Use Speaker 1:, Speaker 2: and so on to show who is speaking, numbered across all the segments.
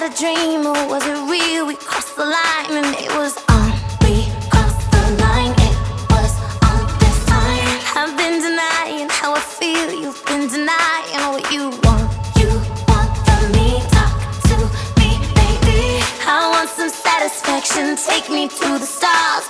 Speaker 1: that a dream or was it real? We crossed the line and it was on. We crossed the line, it was on this time. I've been denying how I feel, you've been denying what you want. You want from me, talk to me, baby. I want some satisfaction, take me to the stars.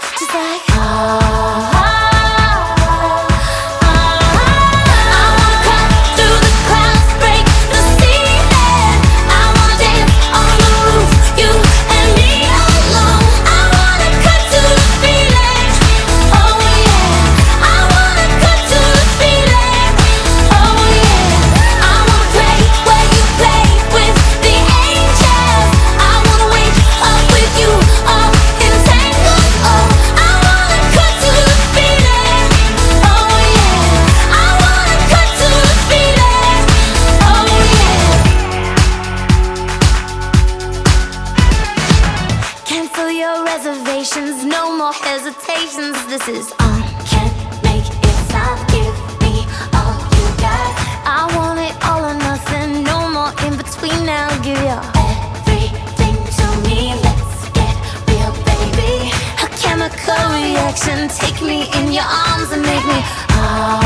Speaker 1: no more hesitations. This is on. Can't make it stop. Give me all you got. I want it all or nothing. No more in between. Now give you everything to me. Let's get real, baby. A chemical reaction. Take me in your arms and make me. Oh.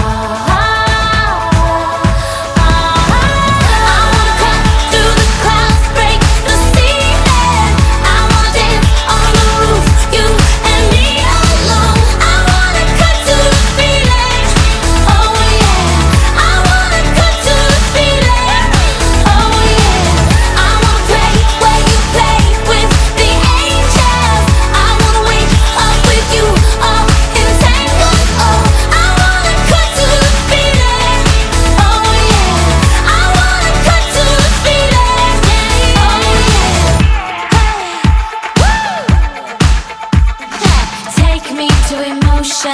Speaker 1: To emotion.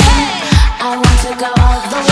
Speaker 1: I want to go all the way.